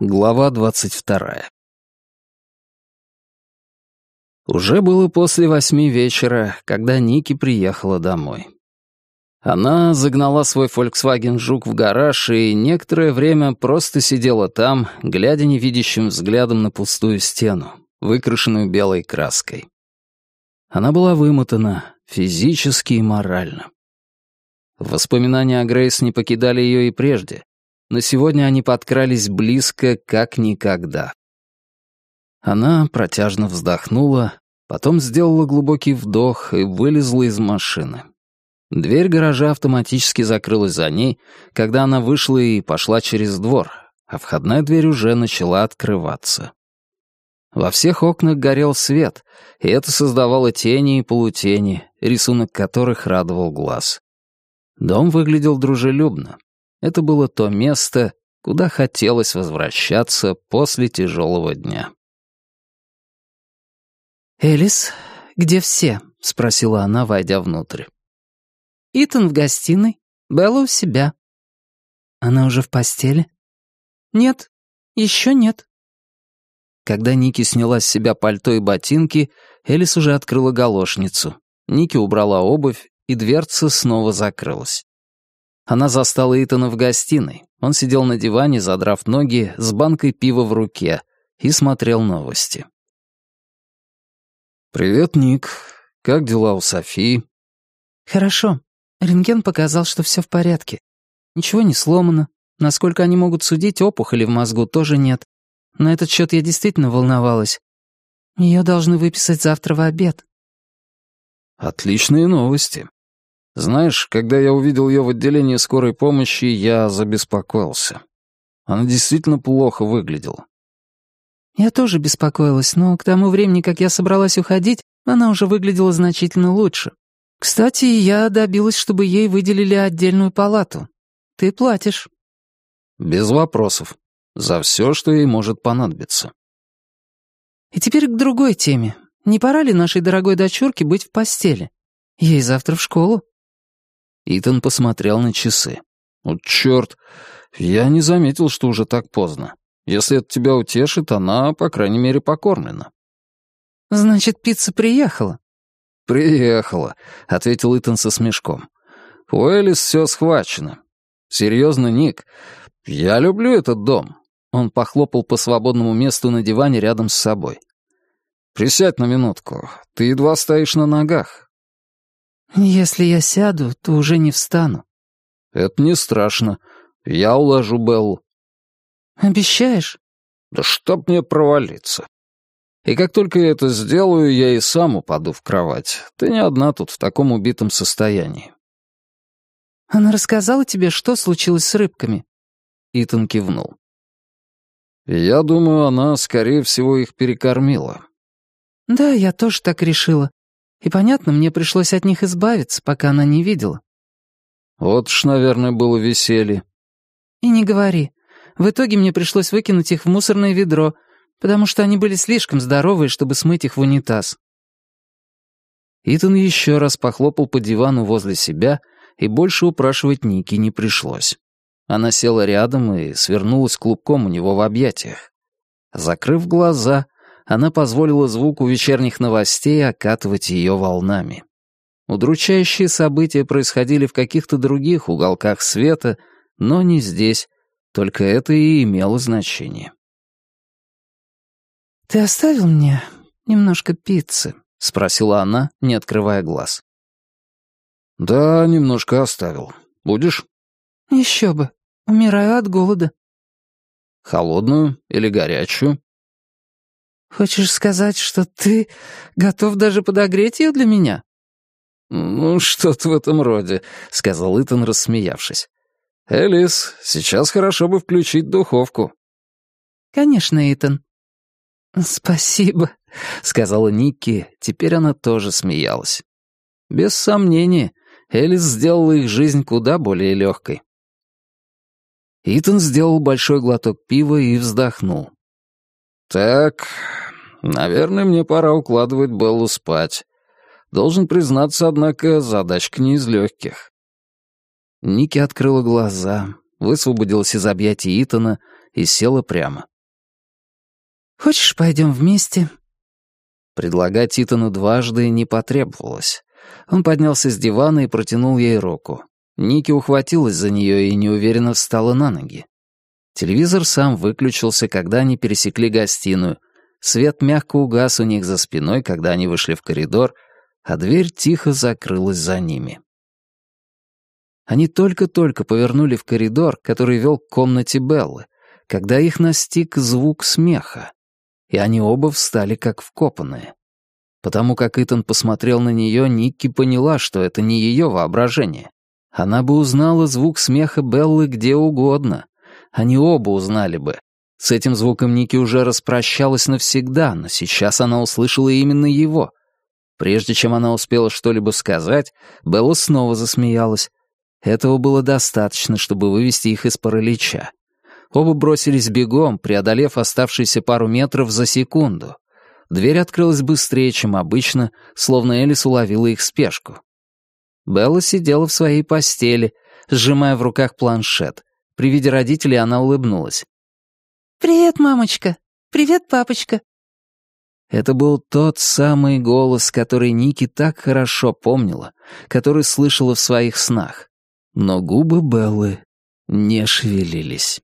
Глава двадцать вторая. Уже было после восьми вечера, когда Ники приехала домой. Она загнала свой Volkswagen Жук в гараж и некоторое время просто сидела там, глядя невидящим взглядом на пустую стену, выкрашенную белой краской. Она была вымотана физически и морально. Воспоминания о Грейс не покидали ее и прежде, но сегодня они подкрались близко, как никогда. Она протяжно вздохнула, потом сделала глубокий вдох и вылезла из машины. Дверь гаража автоматически закрылась за ней, когда она вышла и пошла через двор, а входная дверь уже начала открываться. Во всех окнах горел свет, и это создавало тени и полутени, рисунок которых радовал глаз. Дом выглядел дружелюбно. Это было то место, куда хотелось возвращаться после тяжелого дня. «Элис, где все?» — спросила она, войдя внутрь. «Итан в гостиной, Белла у себя». «Она уже в постели?» «Нет, еще нет». Когда Ники сняла с себя пальто и ботинки, Элис уже открыла галошницу. Ники убрала обувь, и дверца снова закрылась. Она застала Итана в гостиной. Он сидел на диване, задрав ноги, с банкой пива в руке, и смотрел новости. «Привет, Ник. Как дела у Софии?» «Хорошо. Рентген показал, что все в порядке. Ничего не сломано. Насколько они могут судить, опухоли в мозгу тоже нет. На этот счет я действительно волновалась. Ее должны выписать завтра в обед». «Отличные новости. Знаешь, когда я увидел ее в отделении скорой помощи, я забеспокоился. Она действительно плохо выглядела. Я тоже беспокоилась, но к тому времени, как я собралась уходить, она уже выглядела значительно лучше. Кстати, я добилась, чтобы ей выделили отдельную палату. Ты платишь. Без вопросов. За все, что ей может понадобиться. И теперь к другой теме. Не пора ли нашей дорогой дочурке быть в постели? Ей завтра в школу. Итан посмотрел на часы. «Вот черт, я не заметил, что уже так поздно. Если это тебя утешит, она, по крайней мере, покормлена». «Значит, пицца приехала?» «Приехала», — ответил Итан со смешком. «У Элис все схвачено. Серьезно, Ник, я люблю этот дом». Он похлопал по свободному месту на диване рядом с собой. «Присядь на минутку. Ты едва стоишь на ногах. «Если я сяду, то уже не встану». «Это не страшно. Я уложу Беллу». «Обещаешь?» «Да чтоб мне провалиться. И как только я это сделаю, я и сам упаду в кровать. Ты не одна тут в таком убитом состоянии». «Она рассказала тебе, что случилось с рыбками?» Итан кивнул. «Я думаю, она, скорее всего, их перекормила». «Да, я тоже так решила. И, понятно, мне пришлось от них избавиться, пока она не видела. Вот ж, наверное, было веселье. И не говори. В итоге мне пришлось выкинуть их в мусорное ведро, потому что они были слишком здоровые, чтобы смыть их в унитаз. Итан еще раз похлопал по дивану возле себя, и больше упрашивать Ники не пришлось. Она села рядом и свернулась клубком у него в объятиях. Закрыв глаза, она позволила звуку вечерних новостей окатывать ее волнами. Удручающие события происходили в каких-то других уголках света, но не здесь, только это и имело значение. «Ты оставил мне немножко пиццы?» — спросила она, не открывая глаз. «Да, немножко оставил. Будешь?» «Еще бы. Умираю от голода». «Холодную или горячую?» «Хочешь сказать, что ты готов даже подогреть ее для меня?» «Ну, что-то в этом роде», — сказал Итан, рассмеявшись. «Элис, сейчас хорошо бы включить духовку». «Конечно, Итан». «Спасибо», — сказала Никки, теперь она тоже смеялась. Без сомнения, Элис сделала их жизнь куда более легкой. Итан сделал большой глоток пива и вздохнул. «Так, наверное, мне пора укладывать Беллу спать. Должен признаться, однако, задачка не из легких». Ники открыла глаза, высвободилась из объятий Итана и села прямо. «Хочешь, пойдем вместе?» Предлагать Итану дважды не потребовалось. Он поднялся с дивана и протянул ей руку. Ники ухватилась за нее и неуверенно встала на ноги. Телевизор сам выключился, когда они пересекли гостиную. Свет мягко угас у них за спиной, когда они вышли в коридор, а дверь тихо закрылась за ними. Они только-только повернули в коридор, который вел к комнате Беллы, когда их настиг звук смеха, и они оба встали как вкопанные. Потому как Итан посмотрел на нее, Никки поняла, что это не ее воображение. Она бы узнала звук смеха Беллы где угодно. Они оба узнали бы. С этим звуком Ники уже распрощалась навсегда, но сейчас она услышала именно его. Прежде чем она успела что-либо сказать, Белла снова засмеялась. Этого было достаточно, чтобы вывести их из паралича. Оба бросились бегом, преодолев оставшиеся пару метров за секунду. Дверь открылась быстрее, чем обычно, словно Элис уловила их спешку. Белла сидела в своей постели, сжимая в руках планшет. При виде родителей она улыбнулась. «Привет, мамочка! Привет, папочка!» Это был тот самый голос, который Ники так хорошо помнила, который слышала в своих снах. Но губы Беллы не шевелились.